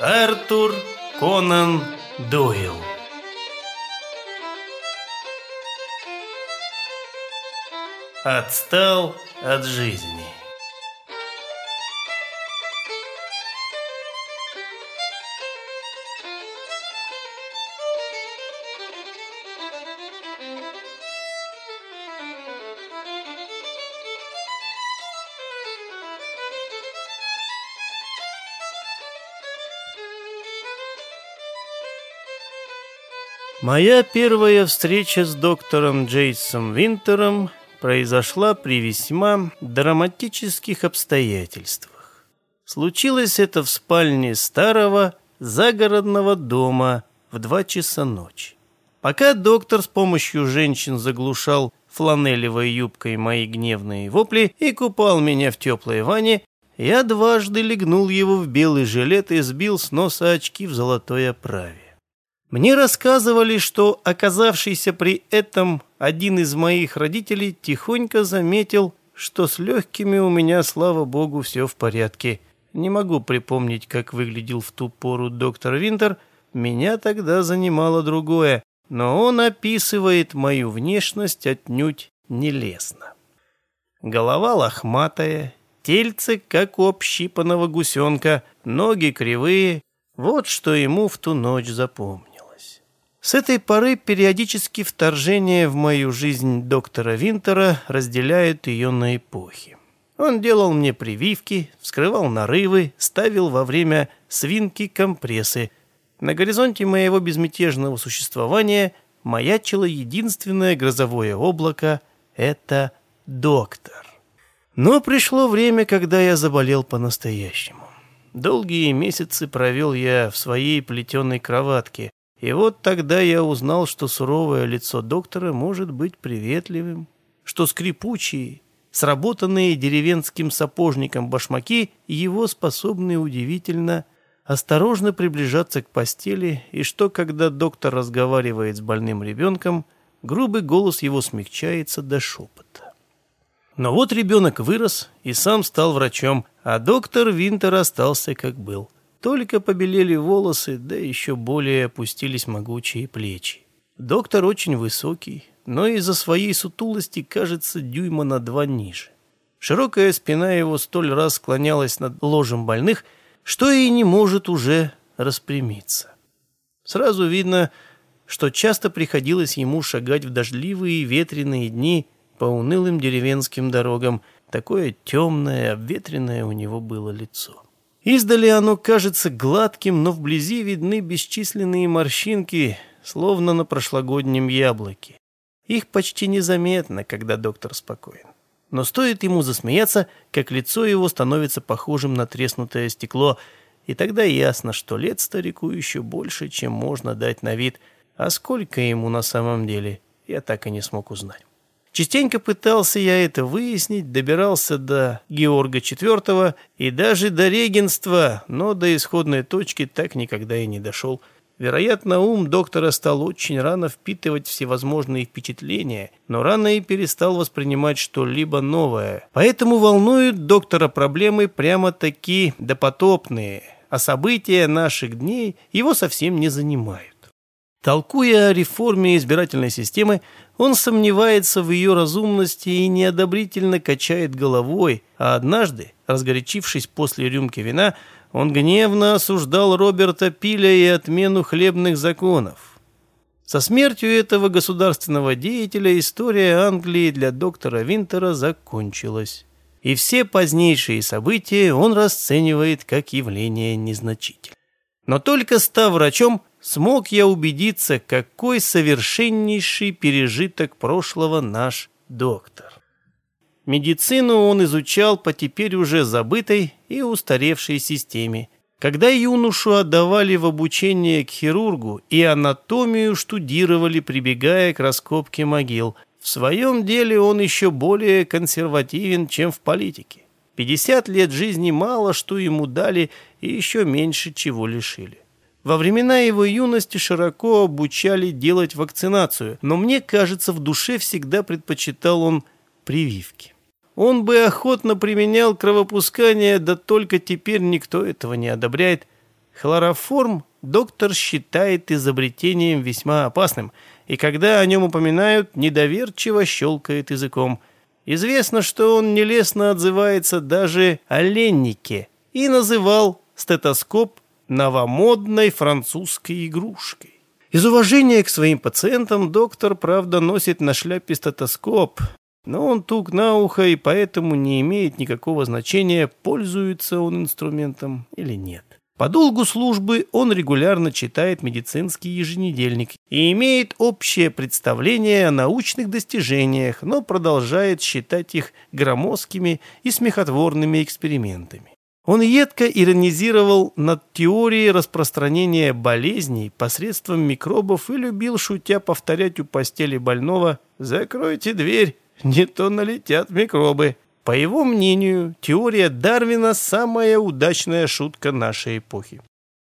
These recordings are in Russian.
Артур Конан Дойл. Отстал от жизни Моя первая встреча с доктором Джейсом Винтером произошла при весьма драматических обстоятельствах. Случилось это в спальне старого загородного дома в два часа ночи. Пока доктор с помощью женщин заглушал фланелевой юбкой мои гневные вопли и купал меня в теплой ванне, я дважды легнул его в белый жилет и сбил с носа очки в золотой оправе. Мне рассказывали, что оказавшийся при этом один из моих родителей тихонько заметил, что с легкими у меня, слава богу, все в порядке. Не могу припомнить, как выглядел в ту пору доктор Винтер, меня тогда занимало другое, но он описывает мою внешность отнюдь нелестно. Голова лохматая, тельце, как у общипанного гусенка, ноги кривые, вот что ему в ту ночь запомнил. С этой поры периодически вторжение в мою жизнь доктора Винтера разделяют ее на эпохи. Он делал мне прививки, вскрывал нарывы, ставил во время свинки компрессы. На горизонте моего безмятежного существования маячило единственное грозовое облако — это доктор. Но пришло время, когда я заболел по-настоящему. Долгие месяцы провел я в своей плетеной кроватке, и вот тогда я узнал, что суровое лицо доктора может быть приветливым, что скрипучие, сработанные деревенским сапожником башмаки его способны удивительно осторожно приближаться к постели, и что, когда доктор разговаривает с больным ребенком, грубый голос его смягчается до шепота. Но вот ребенок вырос и сам стал врачом, а доктор Винтер остался как был. Только побелели волосы, да еще более опустились могучие плечи. Доктор очень высокий, но из-за своей сутулости кажется дюйма на два ниже. Широкая спина его столь раз склонялась над ложем больных, что и не может уже распрямиться. Сразу видно, что часто приходилось ему шагать в дождливые ветреные дни по унылым деревенским дорогам. Такое темное, обветренное у него было лицо. Издали оно кажется гладким, но вблизи видны бесчисленные морщинки, словно на прошлогоднем яблоке. Их почти незаметно, когда доктор спокоен. Но стоит ему засмеяться, как лицо его становится похожим на треснутое стекло, и тогда ясно, что лет старику еще больше, чем можно дать на вид, а сколько ему на самом деле, я так и не смог узнать. Частенько пытался я это выяснить, добирался до Георга IV и даже до регенства, но до исходной точки так никогда и не дошел. Вероятно, ум доктора стал очень рано впитывать всевозможные впечатления, но рано и перестал воспринимать что-либо новое. Поэтому волнуют доктора проблемы прямо-таки допотопные, а события наших дней его совсем не занимают. Толкуя о реформе избирательной системы, он сомневается в ее разумности и неодобрительно качает головой, а однажды, разгорячившись после рюмки вина, он гневно осуждал Роберта Пиля и отмену хлебных законов. Со смертью этого государственного деятеля история Англии для доктора Винтера закончилась. И все позднейшие события он расценивает как явление незначительное. Но только став врачом, смог я убедиться, какой совершеннейший пережиток прошлого наш доктор. Медицину он изучал по теперь уже забытой и устаревшей системе. Когда юношу отдавали в обучение к хирургу и анатомию штудировали, прибегая к раскопке могил, в своем деле он еще более консервативен, чем в политике. 50 лет жизни мало что ему дали и еще меньше чего лишили. Во времена его юности широко обучали делать вакцинацию, но мне кажется, в душе всегда предпочитал он прививки. Он бы охотно применял кровопускание, да только теперь никто этого не одобряет. Хлороформ доктор считает изобретением весьма опасным, и когда о нем упоминают, недоверчиво щелкает языком. Известно, что он нелестно отзывается даже о леннике и называл стетоскоп новомодной французской игрушкой. Из уважения к своим пациентам доктор, правда, носит на шляпе стетоскоп, но он тук на ухо и поэтому не имеет никакого значения, пользуется он инструментом или нет. По долгу службы он регулярно читает медицинский еженедельник и имеет общее представление о научных достижениях, но продолжает считать их громоздкими и смехотворными экспериментами. Он едко иронизировал над теорией распространения болезней посредством микробов и любил, шутя, повторять у постели больного «Закройте дверь, не то налетят микробы». По его мнению, теория Дарвина – самая удачная шутка нашей эпохи.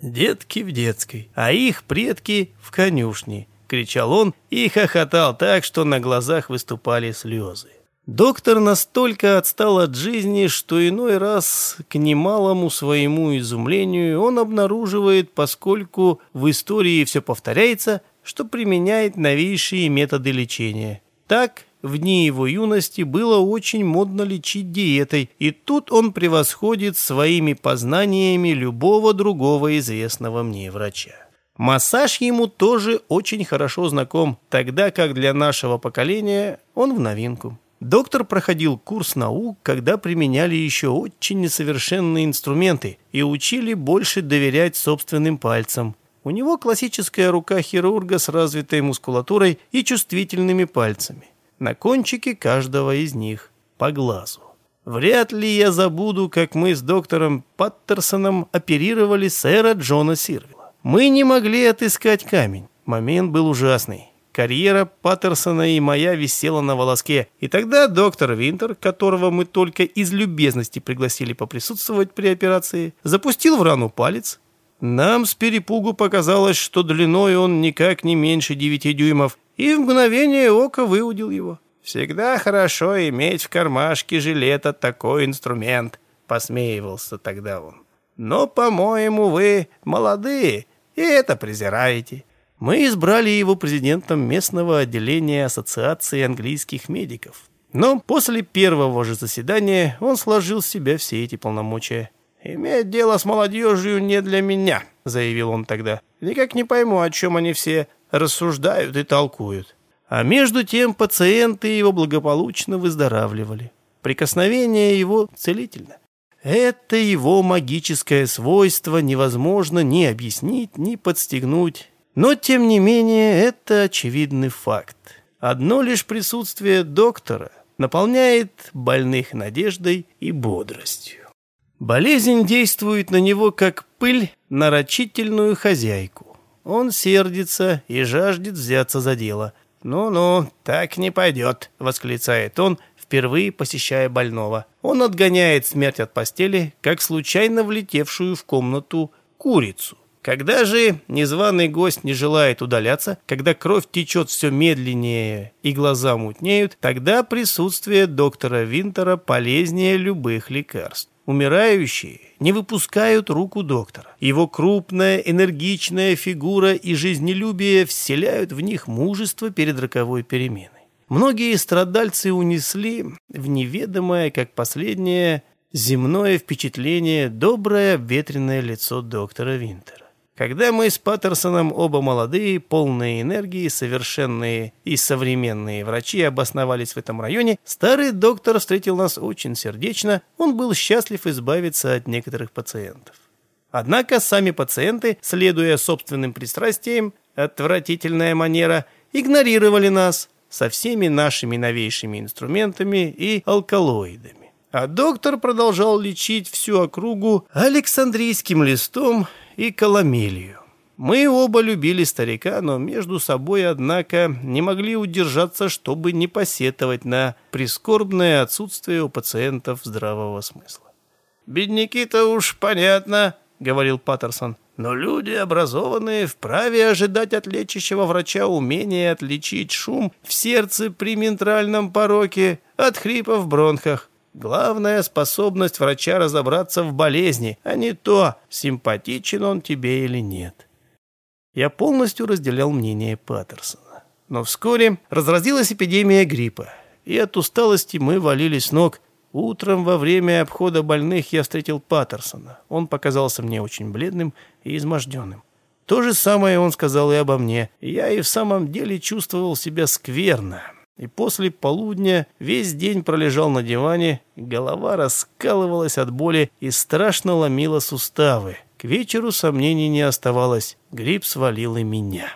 «Детки в детской, а их предки в конюшне», – кричал он и хохотал так, что на глазах выступали слезы. Доктор настолько отстал от жизни, что иной раз, к немалому своему изумлению, он обнаруживает, поскольку в истории все повторяется, что применяет новейшие методы лечения. Так, в дни его юности было очень модно лечить диетой, и тут он превосходит своими познаниями любого другого известного мне врача. Массаж ему тоже очень хорошо знаком, тогда как для нашего поколения он в новинку. Доктор проходил курс наук, когда применяли еще очень несовершенные инструменты и учили больше доверять собственным пальцам. У него классическая рука хирурга с развитой мускулатурой и чувствительными пальцами. На кончике каждого из них по глазу. Вряд ли я забуду, как мы с доктором Паттерсоном оперировали сэра Джона Сирвила. Мы не могли отыскать камень. Момент был ужасный. Карьера Паттерсона и моя висела на волоске. И тогда доктор Винтер, которого мы только из любезности пригласили поприсутствовать при операции, запустил в рану палец. Нам с перепугу показалось, что длиной он никак не меньше девяти дюймов, и в мгновение ока выудил его. «Всегда хорошо иметь в кармашке жилета такой инструмент», — посмеивался тогда он. «Но, по-моему, вы молодые и это презираете». Мы избрали его президентом местного отделения Ассоциации английских медиков. Но после первого же заседания он сложил с себя все эти полномочия. «Иметь дело с молодежью не для меня», — заявил он тогда. «Никак не пойму, о чем они все рассуждают и толкуют». А между тем пациенты его благополучно выздоравливали. Прикосновение его целительно. Это его магическое свойство невозможно ни объяснить, ни подстегнуть, но, тем не менее, это очевидный факт. Одно лишь присутствие доктора наполняет больных надеждой и бодростью. Болезнь действует на него как пыль на рачительную хозяйку. Он сердится и жаждет взяться за дело. «Ну-ну, так не пойдет», — восклицает он, впервые посещая больного. Он отгоняет смерть от постели, как случайно влетевшую в комнату курицу. Когда же незваный гость не желает удаляться, когда кровь течет все медленнее и глаза мутнеют, тогда присутствие доктора Винтера полезнее любых лекарств. Умирающие не выпускают руку доктора. Его крупная, энергичная фигура и жизнелюбие вселяют в них мужество перед роковой переменой. Многие страдальцы унесли в неведомое, как последнее, земное впечатление доброе обветренное лицо доктора Винтера. Когда мы с Паттерсоном оба молодые, полные энергии, совершенные и современные врачи обосновались в этом районе, старый доктор встретил нас очень сердечно, он был счастлив избавиться от некоторых пациентов. Однако сами пациенты, следуя собственным пристрастиям, отвратительная манера, игнорировали нас со всеми нашими новейшими инструментами и алкалоидами. А доктор продолжал лечить всю округу Александрийским листом и коломелью. Мы оба любили старика, но между собой, однако, не могли удержаться, чтобы не посетовать на прискорбное отсутствие у пациентов здравого смысла. «Бедняки-то уж понятно», — говорил Паттерсон. «Но люди, образованные, вправе ожидать от лечащего врача умения отличить шум в сердце при ментральном пороке от хрипа в бронхах. Главная способность врача разобраться в болезни, а не то, симпатичен он тебе или нет. Я полностью разделял мнение Паттерсона. Но вскоре разразилась эпидемия гриппа, и от усталости мы валились ног. Утром во время обхода больных я встретил Паттерсона. Он показался мне очень бледным и изможденным. То же самое он сказал и обо мне. Я и в самом деле чувствовал себя скверно. И после полудня весь день пролежал на диване, голова раскалывалась от боли и страшно ломила суставы. К вечеру сомнений не оставалось, грипп свалил и меня.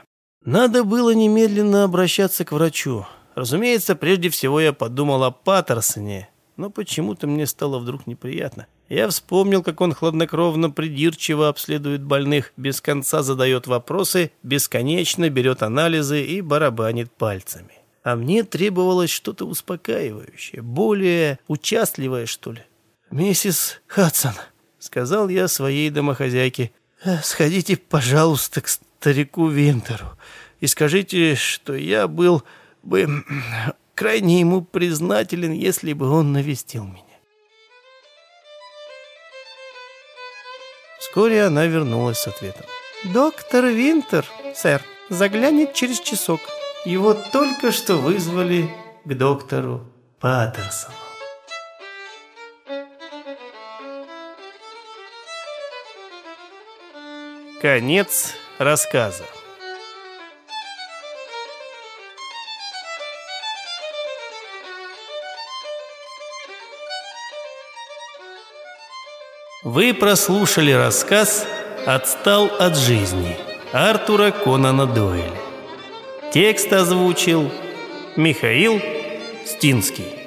Надо было немедленно обращаться к врачу. Разумеется, прежде всего я подумал о Паттерсоне, но почему-то мне стало вдруг неприятно. Я вспомнил, как он хладнокровно, придирчиво обследует больных, без конца задает вопросы, бесконечно берет анализы и барабанит пальцами. А мне требовалось что-то успокаивающее, более участливое, что ли. «Миссис Хадсон», — сказал я своей домохозяйке, «э, — «сходите, пожалуйста, к старику Винтеру и скажите, что я был бы крайне ему признателен, если бы он навестил меня». Вскоре она вернулась с ответом. «Доктор Винтер, сэр, заглянет через часок». Его только что вызвали к доктору Паттерсону. Конец рассказа. Вы прослушали рассказ «Отстал от жизни» Артура Конана Дойля. Текст озвучил Михаил Стинский.